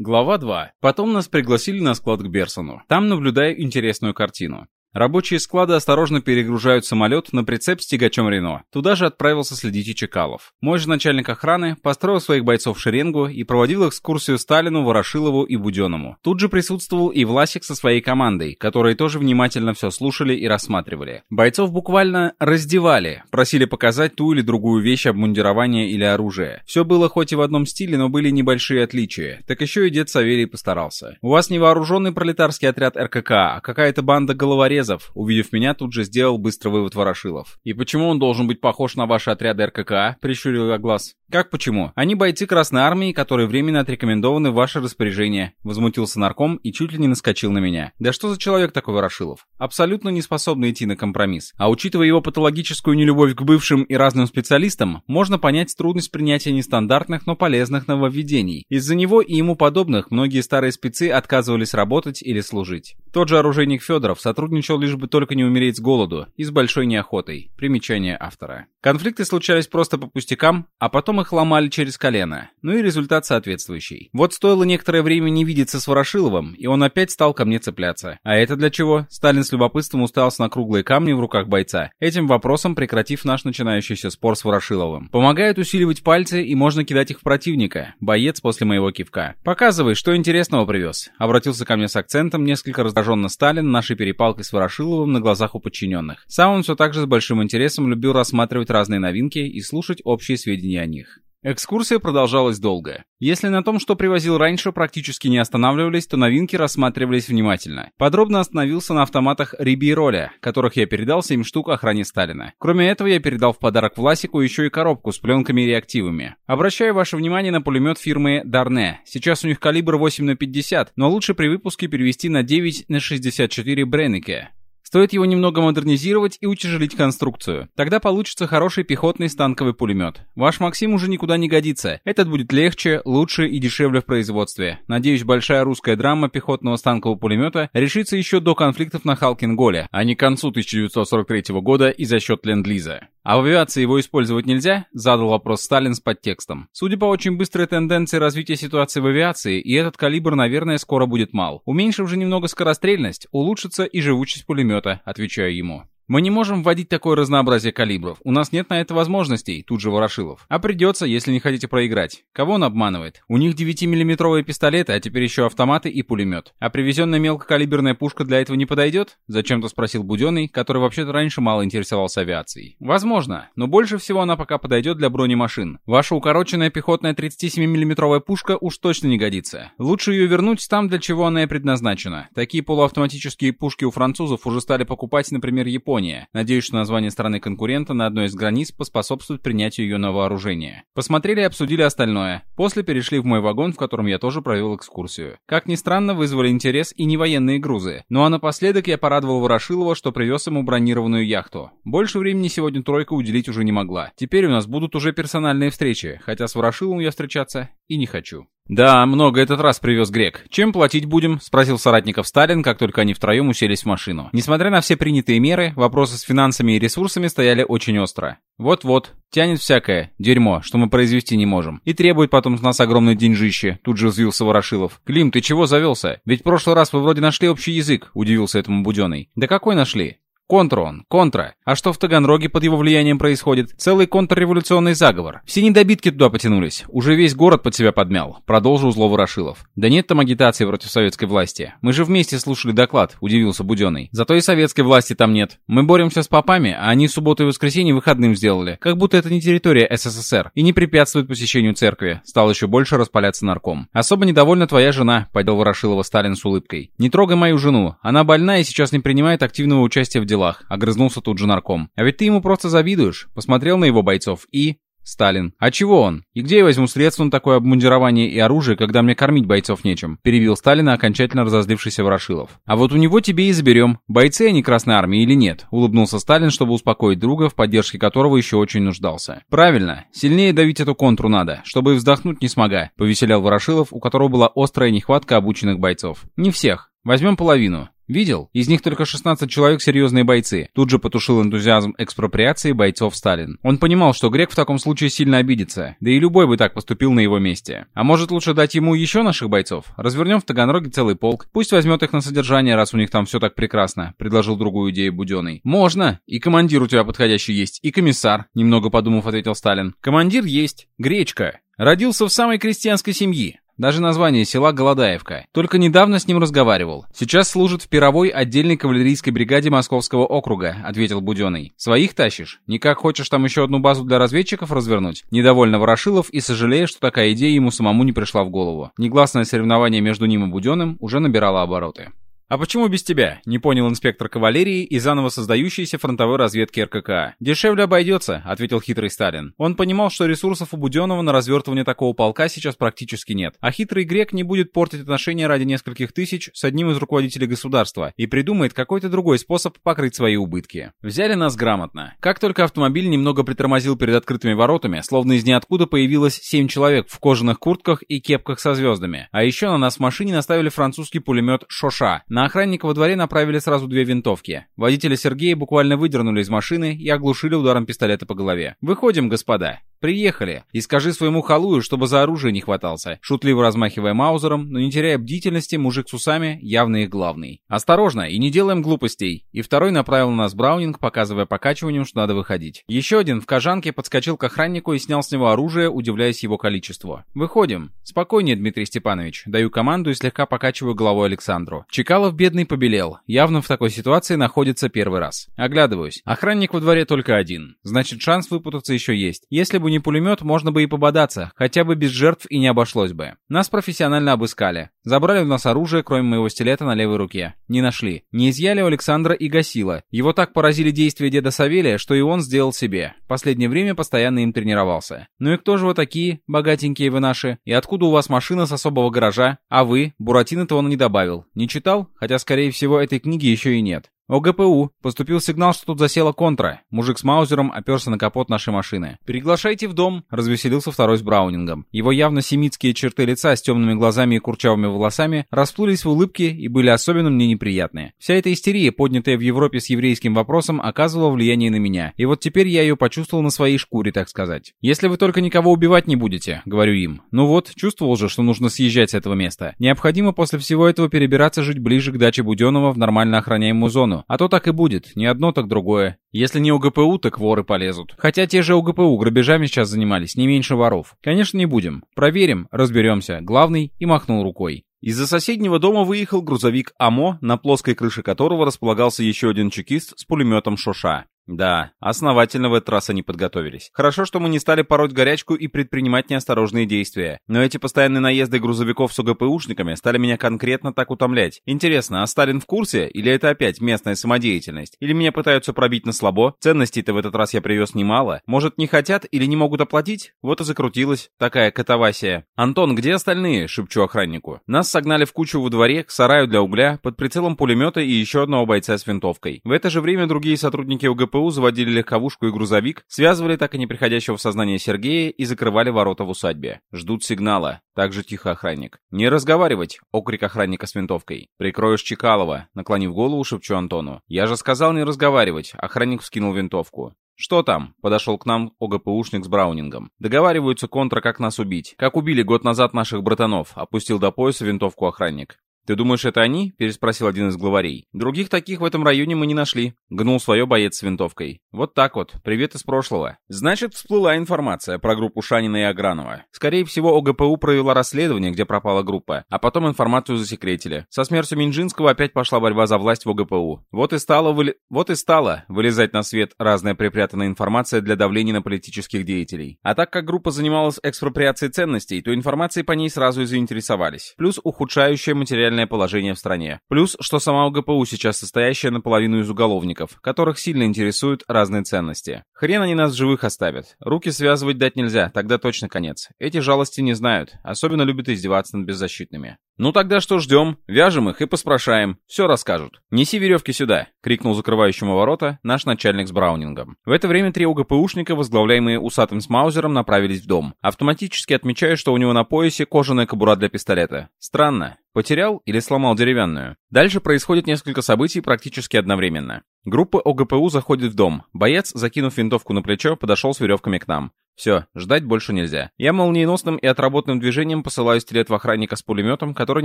Глава 2. Потом нас пригласили на склад к Берсону. Там наблюдаю интересную картину. Рабочие склады осторожно перегружают самолет на прицеп с тягачом Рено. Туда же отправился следить и Чекалов. Мой же начальник охраны построил своих бойцов в шеренгу и проводил экскурсию Сталину, Ворошилову и Буденному. Тут же присутствовал и Власик со своей командой, которые тоже внимательно все слушали и рассматривали. Бойцов буквально раздевали, просили показать ту или другую вещь обмундирования или оружия. Все было хоть и в одном стиле, но были небольшие отличия. Так еще и дед Савелий постарался. У вас не вооруженный пролетарский отряд РКК, а какая-то банда головорезов Железов, увидев меня, тут же сделал быстрый вывод Ворошилов. «И почему он должен быть похож на ваши отряды РКК?» — прищурил я глаз. «Как почему? Они бойцы Красной Армии, которые временно отрекомендованы в ваше распоряжение», — возмутился нарком и чуть ли не наскочил на меня. «Да что за человек такой Ворошилов? Абсолютно не способный идти на компромисс. А учитывая его патологическую нелюбовь к бывшим и разным специалистам, можно понять трудность принятия нестандартных, но полезных нововведений. Из-за него и ему подобных многие старые спецы отказывались работать или служить. Тот же оружейник Федоров сотрудничал лишь бы только не умереть с голоду и с большой неохотой. Примечание автора. Конфликты случались просто по пустякам, а потом их ломали через колено. Ну и результат соответствующий. Вот стоило некоторое время не видеться с Ворошиловым, и он опять стал ко мне цепляться. А это для чего? Сталин с любопытством уставился на круглые камни в руках бойца, этим вопросом прекратив наш начинающийся спор с Ворошиловым. Помогает усиливать пальцы, и можно кидать их в противника. Боец после моего кивка. «Показывай, что интересного привез», — обратился ко мне с акцентом несколько раздраженно Сталин нашей перепалкой с Ворошиловым на глазах у подчиненных. Сам он все так же с большим интересом любил рассматривать разные новинки и слушать общие сведения о них. Экскурсия продолжалась долго. Если на том, что привозил раньше, практически не останавливались, то новинки рассматривались внимательно. Подробно остановился на автоматах Риби и Роля, которых я передал 7 штук охране Сталина. Кроме этого, я передал в подарок Власику еще и коробку с пленками и реактивами. Обращаю ваше внимание на пулемет фирмы Дарне. Сейчас у них калибр 8 на 50, но лучше при выпуске перевести на 9 на 64 Бреннике. Стоит его немного модернизировать и утяжелить конструкцию. Тогда получится хороший пехотный станковый пулемет. Ваш Максим уже никуда не годится. Этот будет легче, лучше и дешевле в производстве. Надеюсь, большая русская драма пехотного станкового пулемета решится еще до конфликтов на Халкинголе, а не к концу 1943 года и за счет Ленд-Лиза. А в авиации его использовать нельзя? Задал вопрос Сталин с подтекстом. Судя по очень быстрой тенденции развития ситуации в авиации, и этот калибр, наверное, скоро будет мал. Уменьшив же немного скорострельность, улучшится и живучесть пулемета, отвечаю ему. Мы не можем вводить такое разнообразие калибров. У нас нет на это возможностей, тут же Ворошилов. А придется, если не хотите проиграть. Кого он обманывает? У них 9-миллиметровые пистолеты, а теперь еще автоматы и пулемет. А привезенная мелкокалиберная пушка для этого не подойдет? Зачем-то спросил Буденный, который вообще-то раньше мало интересовался авиацией. Возможно, но больше всего она пока подойдет для бронемашин. Ваша укороченная пехотная 37-миллиметровая пушка уж точно не годится. Лучше ее вернуть там, для чего она и предназначена. Такие полуавтоматические пушки у французов уже стали покупать, например, Япония Япония. Надеюсь, что название страны-конкурента на одной из границ поспособствует принятию ее на вооружение. Посмотрели и обсудили остальное. После перешли в мой вагон, в котором я тоже провел экскурсию. Как ни странно, вызвали интерес и не военные грузы. Ну а напоследок я порадовал Ворошилова, что привез ему бронированную яхту. Больше времени сегодня тройка уделить уже не могла. Теперь у нас будут уже персональные встречи, хотя с Ворошиловым я встречаться и не хочу. «Да, много этот раз привез грек. Чем платить будем?» — спросил соратников Сталин, как только они втроем уселись в машину. Несмотря на все принятые меры, вопросы с финансами и ресурсами стояли очень остро. «Вот-вот, тянет всякое, дерьмо, что мы произвести не можем. И требует потом с нас огромное деньжище», — тут же взвился Ворошилов. «Клим, ты чего завелся? Ведь в прошлый раз вы вроде нашли общий язык», — удивился этому Буденный. «Да какой нашли? Контра он, контра. А что в Таганроге под его влиянием происходит? Целый контрреволюционный заговор. Все недобитки туда потянулись. Уже весь город под себя подмял. Продолжил зло Ворошилов. Да нет там агитации против советской власти. Мы же вместе слушали доклад, удивился Буденный. Зато и советской власти там нет. Мы боремся с попами, а они субботу и воскресенье выходным сделали. Как будто это не территория СССР и не препятствует посещению церкви. Стал еще больше распаляться нарком. Особо недовольна твоя жена, подел Ворошилова Сталин с улыбкой. Не трогай мою жену. Она больна и сейчас не принимает активного участия в делах делах», — огрызнулся тут же нарком. «А ведь ты ему просто завидуешь». Посмотрел на его бойцов и... Сталин. «А чего он? И где я возьму средства на такое обмундирование и оружие, когда мне кормить бойцов нечем?» Перебил Сталина окончательно разозлившийся Ворошилов. «А вот у него тебе и заберем. Бойцы они Красной Армии или нет?» Улыбнулся Сталин, чтобы успокоить друга, в поддержке которого еще очень нуждался. «Правильно. Сильнее давить эту контру надо, чтобы и вздохнуть не смога», повеселял Ворошилов, у которого была острая нехватка обученных бойцов. «Не всех. Возьмем половину. Видел? Из них только 16 человек серьезные бойцы. Тут же потушил энтузиазм экспроприации бойцов Сталин. Он понимал, что грек в таком случае сильно обидится. Да и любой бы так поступил на его месте. А может лучше дать ему еще наших бойцов? Развернем в Таганроге целый полк. Пусть возьмет их на содержание, раз у них там все так прекрасно. Предложил другую идею Буденный. Можно. И командир у тебя подходящий есть. И комиссар. Немного подумав, ответил Сталин. Командир есть. Гречка. Родился в самой крестьянской семье. Даже название села Голодаевка. Только недавно с ним разговаривал. Сейчас служит в Пировой отдельной кавалерийской бригаде Московского округа, ответил Буденный. Своих тащишь? Никак хочешь там еще одну базу для разведчиков развернуть? Недовольно Ворошилов и сожалея, что такая идея ему самому не пришла в голову. Негласное соревнование между ним и Буденным уже набирало обороты. «А почему без тебя?» — не понял инспектор кавалерии и заново создающейся фронтовой разведки РКК. «Дешевле обойдется», — ответил хитрый Сталин. Он понимал, что ресурсов у Буденного на развертывание такого полка сейчас практически нет. А хитрый грек не будет портить отношения ради нескольких тысяч с одним из руководителей государства и придумает какой-то другой способ покрыть свои убытки. Взяли нас грамотно. Как только автомобиль немного притормозил перед открытыми воротами, словно из ниоткуда появилось семь человек в кожаных куртках и кепках со звездами. А еще на нас в машине наставили французский пулемет «Шоша», на охранника во дворе направили сразу две винтовки. Водителя Сергея буквально выдернули из машины и оглушили ударом пистолета по голове. «Выходим, господа». «Приехали. И скажи своему халую, чтобы за оружие не хватался». Шутливо размахивая маузером, но не теряя бдительности, мужик с усами явно их главный. «Осторожно, и не делаем глупостей». И второй направил на нас Браунинг, показывая покачиванием, что надо выходить. Еще один в кожанке подскочил к охраннику и снял с него оружие, удивляясь его количеству. «Выходим. Спокойнее, Дмитрий Степанович». Даю команду и слегка покачиваю головой Александру. Чекалов бедный побелел. Явно в такой ситуации находится первый раз. Оглядываюсь. Охранник во дворе только один. Значит, шанс выпутаться еще есть. Если бы бы не пулемет, можно бы и пободаться, хотя бы без жертв и не обошлось бы. Нас профессионально обыскали. Забрали у нас оружие, кроме моего стилета на левой руке. Не нашли. Не изъяли у Александра и Гасила. Его так поразили действия деда Савелия, что и он сделал себе. Последнее время постоянно им тренировался. Ну и кто же вы такие, богатенькие вы наши? И откуда у вас машина с особого гаража? А вы? Буратино-то он не добавил. Не читал? Хотя, скорее всего, этой книги еще и нет. ОГПУ. Поступил сигнал, что тут засела контра. Мужик с маузером оперся на капот нашей машины. «Приглашайте в дом», — развеселился второй с Браунингом. Его явно семитские черты лица с темными глазами и курчавыми волосами расплылись в улыбке и были особенно мне неприятные. Вся эта истерия, поднятая в Европе с еврейским вопросом, оказывала влияние на меня. И вот теперь я ее почувствовал на своей шкуре, так сказать. «Если вы только никого убивать не будете», — говорю им. Ну вот, чувствовал же, что нужно съезжать с этого места. Необходимо после всего этого перебираться жить ближе к даче Буденова в нормально охраняемую зону, а то так и будет, не одно, так другое. Если не УГПУ, так воры полезут. Хотя те же УГПУ грабежами сейчас занимались, не меньше воров. Конечно, не будем. Проверим, разберемся. Главный и махнул рукой. Из-за соседнего дома выехал грузовик АМО, на плоской крыше которого располагался еще один чекист с пулеметом Шоша. Да, основательно в этот раз они подготовились. Хорошо, что мы не стали пороть горячку и предпринимать неосторожные действия. Но эти постоянные наезды грузовиков с ОГПУшниками стали меня конкретно так утомлять. Интересно, а Сталин в курсе? Или это опять местная самодеятельность? Или меня пытаются пробить на слабо? Ценностей-то в этот раз я привез немало. Может, не хотят или не могут оплатить? Вот и закрутилась такая катавасия. «Антон, где остальные?» — шепчу охраннику. Нас согнали в кучу во дворе, к сараю для угля, под прицелом пулемета и еще одного бойца с винтовкой. В это же время другие сотрудники ОГПУ ГПУ заводили легковушку и грузовик, связывали так и не приходящего в сознание Сергея и закрывали ворота в усадьбе. Ждут сигнала. Так же тихо охранник. «Не разговаривать!» — окрик охранника с винтовкой. «Прикроешь Чекалова!» — наклонив голову, шепчу Антону. «Я же сказал не разговаривать!» — охранник вскинул винтовку. «Что там?» — подошел к нам ОГПУшник с Браунингом. «Договариваются контра, как нас убить. Как убили год назад наших братанов», — опустил до пояса винтовку охранник. «Ты думаешь, это они?» — переспросил один из главарей. «Других таких в этом районе мы не нашли», — гнул свое боец с винтовкой. «Вот так вот. Привет из прошлого». Значит, всплыла информация про группу Шанина и Агранова. Скорее всего, ОГПУ провела расследование, где пропала группа, а потом информацию засекретили. Со смертью Минжинского опять пошла борьба за власть в ОГПУ. Вот и стало, выли... вот и стало вылезать на свет разная припрятанная информация для давления на политических деятелей. А так как группа занималась экспроприацией ценностей, то информацией по ней сразу и заинтересовались. Плюс ухудшающая материальная криминальное положение в стране. Плюс, что сама УГПУ сейчас состоящая наполовину из уголовников, которых сильно интересуют разные ценности. Хрен они нас живых оставят. Руки связывать дать нельзя, тогда точно конец. Эти жалости не знают, особенно любят издеваться над беззащитными. «Ну тогда что ждем? Вяжем их и поспрашаем. Все расскажут. Неси веревки сюда!» — крикнул закрывающему ворота наш начальник с Браунингом. В это время три ОГПУшника, возглавляемые усатым с Маузером, направились в дом. Автоматически отмечаю, что у него на поясе кожаная кобура для пистолета. Странно. Потерял или сломал деревянную? Дальше происходит несколько событий практически одновременно. Группа ОГПУ заходит в дом. Боец, закинув винтовку на плечо, подошел с веревками к нам. Все, ждать больше нельзя. Я молниеносным и отработанным движением посылаю стрелять в охранника с пулеметом, который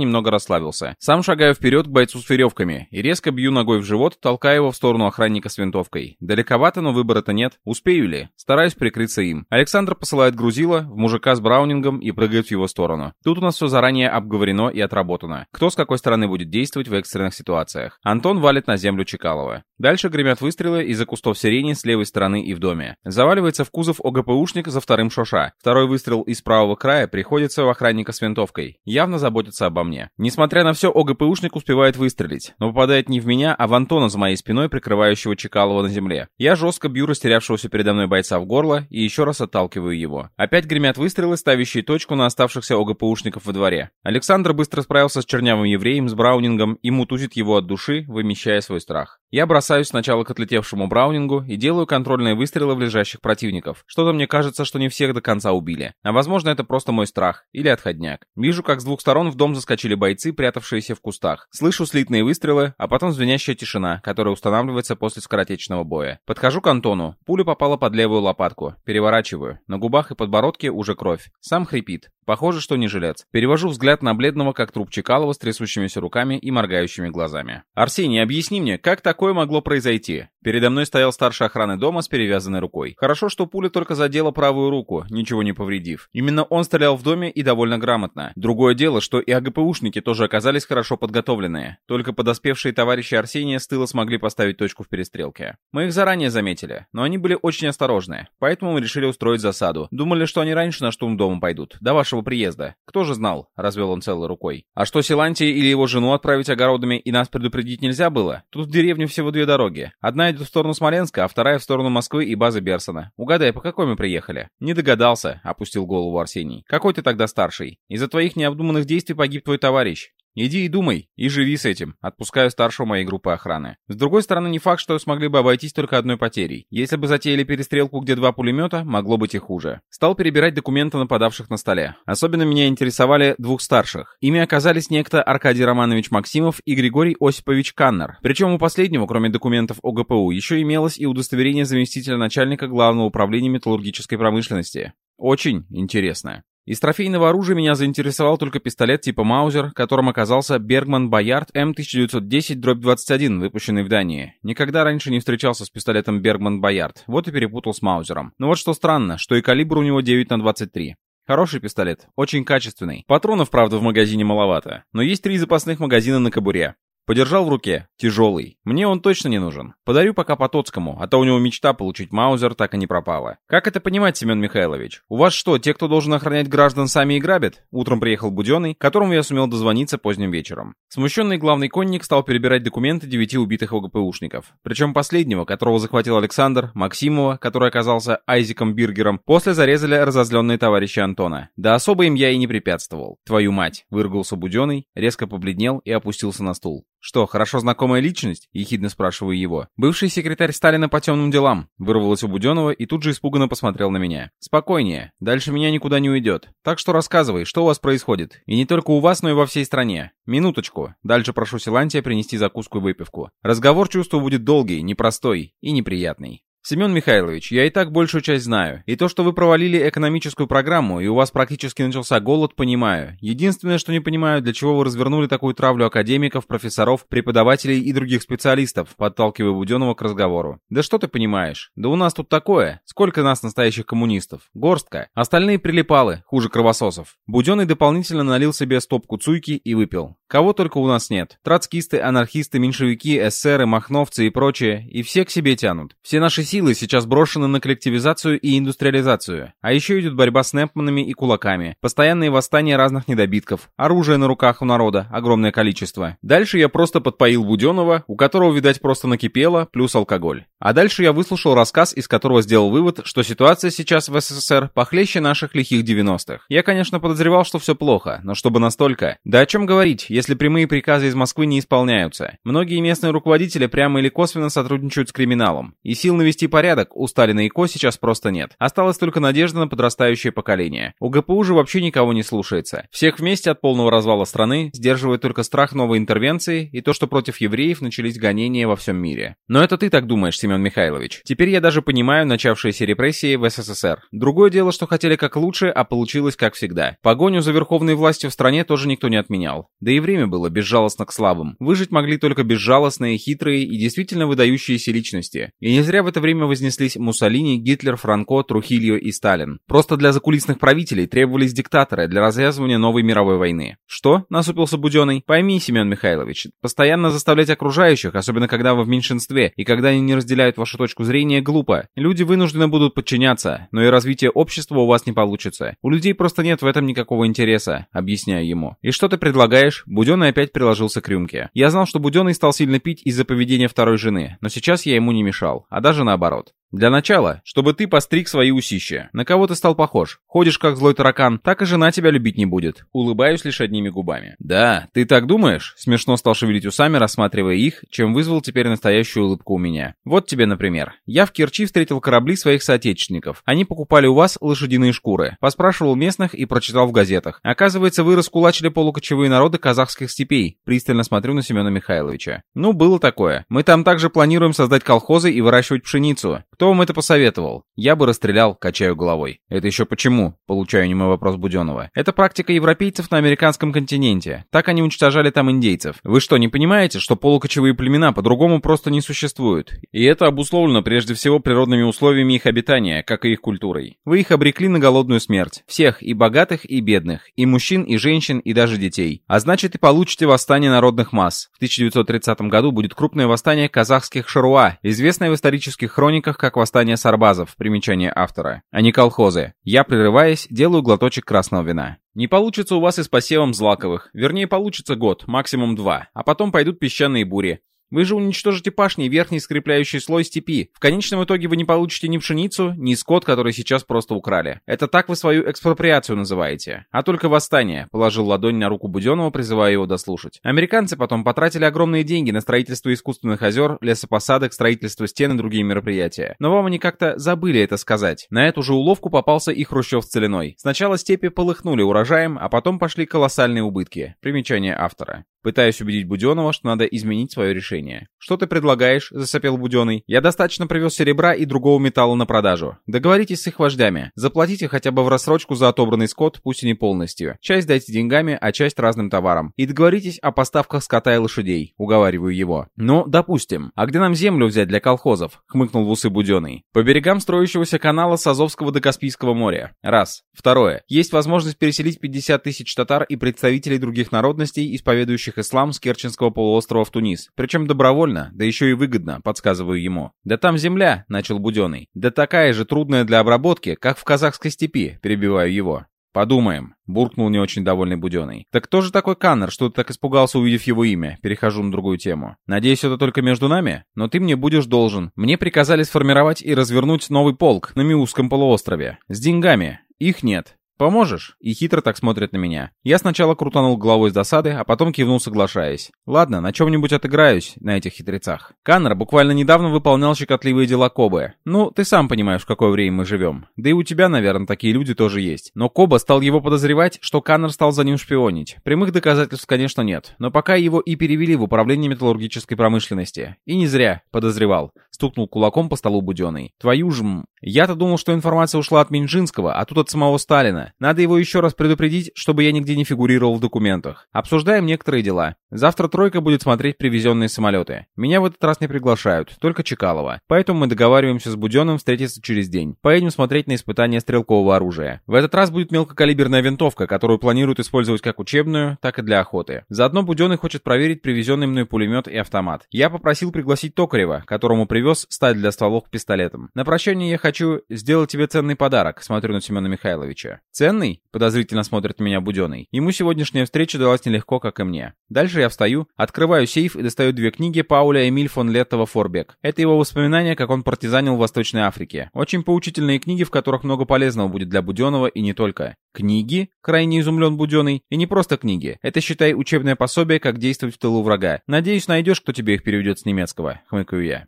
немного расслабился. Сам шагаю вперед к бойцу с веревками и резко бью ногой в живот, толкая его в сторону охранника с винтовкой. Далековато, но выбора-то нет. Успею ли? Стараюсь прикрыться им. Александр посылает грузила в мужика с браунингом и прыгает в его сторону. Тут у нас все заранее обговорено и отработано. Кто с какой стороны будет действовать в экстренных ситуациях. Антон валит на землю Чекалова. Дальше гремят выстрелы из-за кустов сирени с левой стороны и в доме. Заваливается в кузов ОГПУшник за вторым шоша. Второй выстрел из правого края приходится в охранника с винтовкой. Явно заботится обо мне. Несмотря на все, ОГПУшник успевает выстрелить, но попадает не в меня, а в Антона за моей спиной, прикрывающего Чекалова на земле. Я жестко бью растерявшегося передо мной бойца в горло и еще раз отталкиваю его. Опять гремят выстрелы, ставящие точку на оставшихся ОГПУшников во дворе. Александр быстро справился с чернявым евреем, с Браунингом и мутузит его от души, вымещая свой страх. Я бросаюсь сначала к отлетевшему Браунингу и делаю контрольные выстрелы в лежащих противников. Что-то мне кажется, что не всех до конца убили. А возможно, это просто мой страх. Или отходняк. Вижу, как с двух сторон в дом заскочили бойцы, прятавшиеся в кустах. Слышу слитные выстрелы, а потом звенящая тишина, которая устанавливается после скоротечного боя. Подхожу к Антону. Пуля попала под левую лопатку. Переворачиваю. На губах и подбородке уже кровь. Сам хрипит. Похоже, что не жилец. Перевожу взгляд на бледного, как труп Чекалова, с трясущимися руками и моргающими глазами. «Арсений, объясни мне, как такое могло произойти?» Передо мной стоял старший охраны дома с перевязанной рукой. Хорошо, что пуля только задела правую руку, ничего не повредив. Именно он стрелял в доме и довольно грамотно. Другое дело, что и АГПУшники тоже оказались хорошо подготовленные. Только подоспевшие товарищи Арсения с тыла смогли поставить точку в перестрелке. Мы их заранее заметили, но они были очень осторожны, поэтому мы решили устроить засаду. Думали, что они раньше на штурм дома пойдут, до вашего приезда. Кто же знал? Развел он целой рукой. А что Силантия или его жену отправить огородами и нас предупредить нельзя было? Тут в деревню всего две дороги. Одна идет в сторону Смоленска, а вторая в сторону Москвы и базы Берсона. Угадай, по какой мы приехали? Не догадался, опустил голову Арсений. Какой ты тогда старший? Из-за твоих необдуманных действий погиб твой товарищ. Иди и думай, и живи с этим. Отпускаю старшего моей группы охраны. С другой стороны, не факт, что смогли бы обойтись только одной потерей. Если бы затеяли перестрелку, где два пулемета, могло быть и хуже. Стал перебирать документы нападавших на столе. Особенно меня интересовали двух старших. Ими оказались некто Аркадий Романович Максимов и Григорий Осипович Каннер. Причем у последнего, кроме документов ОГПУ, еще имелось и удостоверение заместителя начальника Главного управления металлургической промышленности. Очень интересно. Из трофейного оружия меня заинтересовал только пистолет типа Маузер, которым оказался Бергман Боярд М1910-21, выпущенный в Дании. Никогда раньше не встречался с пистолетом Бергман Боярд, вот и перепутал с Маузером. Но вот что странно, что и калибр у него 9 на 23. Хороший пистолет, очень качественный. Патронов, правда, в магазине маловато, но есть три запасных магазина на кобуре. Подержал в руке. Тяжелый. Мне он точно не нужен. Подарю пока Потоцкому, а то у него мечта получить Маузер так и не пропала. Как это понимать, Семен Михайлович? У вас что, те, кто должен охранять граждан, сами и грабят? Утром приехал Буденный, которому я сумел дозвониться поздним вечером. Смущенный главный конник стал перебирать документы девяти убитых ОГПУшников. Причем последнего, которого захватил Александр, Максимова, который оказался Айзиком Биргером, после зарезали разозленные товарищи Антона. Да особо им я и не препятствовал. Твою мать, выругался Буденный, резко побледнел и опустился на стул. «Что, хорошо знакомая личность?» — ехидно спрашиваю его. «Бывший секретарь Сталина по темным делам», — вырвалось у Буденова и тут же испуганно посмотрел на меня. «Спокойнее. Дальше меня никуда не уйдет. Так что рассказывай, что у вас происходит. И не только у вас, но и во всей стране. Минуточку. Дальше прошу Силантия принести закуску и выпивку. Разговор, чувствую, будет долгий, непростой и неприятный». Семен Михайлович, я и так большую часть знаю. И то, что вы провалили экономическую программу, и у вас практически начался голод, понимаю. Единственное, что не понимаю, для чего вы развернули такую травлю академиков, профессоров, преподавателей и других специалистов, подталкивая Буденова к разговору. Да что ты понимаешь? Да у нас тут такое. Сколько нас настоящих коммунистов? Горстка. Остальные прилипалы, хуже кровососов. Буденный дополнительно налил себе стопку цуйки и выпил. Кого только у нас нет. Троцкисты, анархисты, меньшевики, эсеры, махновцы и прочее. И все к себе тянут. Все наши силы сейчас брошены на коллективизацию и индустриализацию. А еще идет борьба с непманами и кулаками. Постоянные восстания разных недобитков. Оружие на руках у народа. Огромное количество. Дальше я просто подпоил Буденова, у которого, видать, просто накипело, плюс алкоголь. А дальше я выслушал рассказ, из которого сделал вывод, что ситуация сейчас в СССР похлеще наших лихих 90-х. Я, конечно, подозревал, что все плохо, но чтобы настолько... Да о чем говорить, если прямые приказы из Москвы не исполняются. Многие местные руководители прямо или косвенно сотрудничают с криминалом. И сил навести порядок у Сталина и Ко сейчас просто нет. Осталась только надежда на подрастающее поколение. У ГПУ же вообще никого не слушается. Всех вместе от полного развала страны сдерживает только страх новой интервенции и то, что против евреев начались гонения во всем мире. Но это ты так думаешь, Семен Михайлович. Теперь я даже понимаю начавшиеся репрессии в СССР. Другое дело, что хотели как лучше, а получилось как всегда. Погоню за верховной властью в стране тоже никто не отменял. Да и время было безжалостно к слабым. Выжить могли только безжалостные, хитрые и действительно выдающиеся личности. И не зря в это время вознеслись Муссолини, Гитлер, Франко, Трухильо и Сталин. Просто для закулисных правителей требовались диктаторы для развязывания новой мировой войны. Что? Насупился Буденный. Пойми, Семен Михайлович, постоянно заставлять окружающих, особенно когда вы в меньшинстве, и когда они не разделяют вашу точку зрения, глупо. Люди вынуждены будут подчиняться, но и развитие общества у вас не получится. У людей просто нет в этом никакого интереса, объясняю ему. И что ты предлагаешь? Буденный опять приложился к рюмке. Я знал, что Буденный стал сильно пить из-за поведения второй жены, но сейчас я ему не мешал, а даже наоборот. Для начала, чтобы ты постриг свои усища. На кого ты стал похож? Ходишь как злой таракан, так и жена тебя любить не будет. Улыбаюсь лишь одними губами. Да, ты так думаешь? Смешно стал шевелить усами, рассматривая их, чем вызвал теперь настоящую улыбку у меня. Вот тебе, например. Я в Керчи встретил корабли своих соотечественников. Они покупали у вас лошадиные шкуры. Поспрашивал местных и прочитал в газетах. Оказывается, вы раскулачили полукочевые народы казахских степей. Пристально смотрю на Семена Михайловича. Ну, было такое. Мы там также планируем создать колхозы и выращивать пшеницу. Кто вам это посоветовал? Я бы расстрелял, качаю головой. Это еще почему? Получаю немой вопрос Буденова. Это практика европейцев на американском континенте. Так они уничтожали там индейцев. Вы что, не понимаете, что полукочевые племена по-другому просто не существуют? И это обусловлено прежде всего природными условиями их обитания, как и их культурой. Вы их обрекли на голодную смерть. Всех, и богатых, и бедных. И мужчин, и женщин, и даже детей. А значит и получите восстание народных масс. В 1930 году будет крупное восстание казахских шаруа, известное в исторических хрониках как восстание сарбазов, примечание автора, а не колхозы. Я, прерываясь, делаю глоточек красного вина. Не получится у вас и с посевом злаковых. Вернее, получится год, максимум два. А потом пойдут песчаные бури. Вы же уничтожите пашни и верхний скрепляющий слой степи. В конечном итоге вы не получите ни пшеницу, ни скот, который сейчас просто украли. Это так вы свою экспроприацию называете. А только восстание. Положил ладонь на руку Буденного, призывая его дослушать. Американцы потом потратили огромные деньги на строительство искусственных озер, лесопосадок, строительство стен и другие мероприятия. Но вам они как-то забыли это сказать. На эту же уловку попался и Хрущев с целиной. Сначала степи полыхнули урожаем, а потом пошли колоссальные убытки. Примечание автора. Пытаясь убедить Буденова, что надо изменить свое решение. «Что ты предлагаешь?» – засопел Буденный. «Я достаточно привез серебра и другого металла на продажу. Договоритесь с их вождями. Заплатите хотя бы в рассрочку за отобранный скот, пусть и не полностью. Часть дайте деньгами, а часть разным товаром. И договоритесь о поставках скота и лошадей», – уговариваю его. «Ну, допустим. А где нам землю взять для колхозов?» – хмыкнул в усы Буденный. «По берегам строящегося канала с Азовского до Каспийского моря. Раз. Второе. Есть возможность переселить 50 тысяч татар и представителей других народностей, исповедующих перевозящих ислам с Керченского полуострова в Тунис. Причем добровольно, да еще и выгодно, подсказываю ему. «Да там земля», — начал Буденный. «Да такая же трудная для обработки, как в казахской степи», — перебиваю его. «Подумаем», — буркнул не очень довольный Буденный. «Так кто же такой Каннер, что ты так испугался, увидев его имя?» Перехожу на другую тему. «Надеюсь, это только между нами? Но ты мне будешь должен. Мне приказали сформировать и развернуть новый полк на Миусском полуострове. С деньгами. Их нет. «Поможешь?» И хитро так смотрят на меня. Я сначала крутанул головой с досады, а потом кивнул, соглашаясь. «Ладно, на чем-нибудь отыграюсь, на этих хитрецах». Каннер буквально недавно выполнял щекотливые дела Кобы. Ну, ты сам понимаешь, в какое время мы живем. Да и у тебя, наверное, такие люди тоже есть. Но Коба стал его подозревать, что Каннер стал за ним шпионить. Прямых доказательств, конечно, нет. Но пока его и перевели в управление металлургической промышленности. И не зря, подозревал. Стукнул кулаком по столу Буденный. Твою ж... Я-то думал, что информация ушла от Минжинского, а тут от самого Сталина. Надо его еще раз предупредить, чтобы я нигде не фигурировал в документах. Обсуждаем некоторые дела. Завтра тройка будет смотреть привезенные самолеты. Меня в этот раз не приглашают, только Чекалова. Поэтому мы договариваемся с Буденным встретиться через день. Поедем смотреть на испытания стрелкового оружия. В этот раз будет мелкокалиберная винтовка, которую планируют использовать как учебную, так и для охоты. Заодно Буденный хочет проверить привезенный мной пулемет и автомат. Я попросил пригласить Токарева, которому привез сталь для стволов к пистолетам. На прощание я хочу сделать тебе ценный подарок, смотрю на Семена Михайловича. Ценный? Подозрительно смотрит меня Буденный. Ему сегодняшняя встреча далась нелегко, как и мне. Дальше я встаю, открываю сейф и достаю две книги Пауля Эмиль фон Леттова Форбек. Это его воспоминания, как он партизанил в Восточной Африке. Очень поучительные книги, в которых много полезного будет для Буденного и не только. Книги? Крайне изумлен Буденный. И не просто книги. Это, считай, учебное пособие, как действовать в тылу врага. Надеюсь, найдешь, кто тебе их переведет с немецкого, хмыкаю я.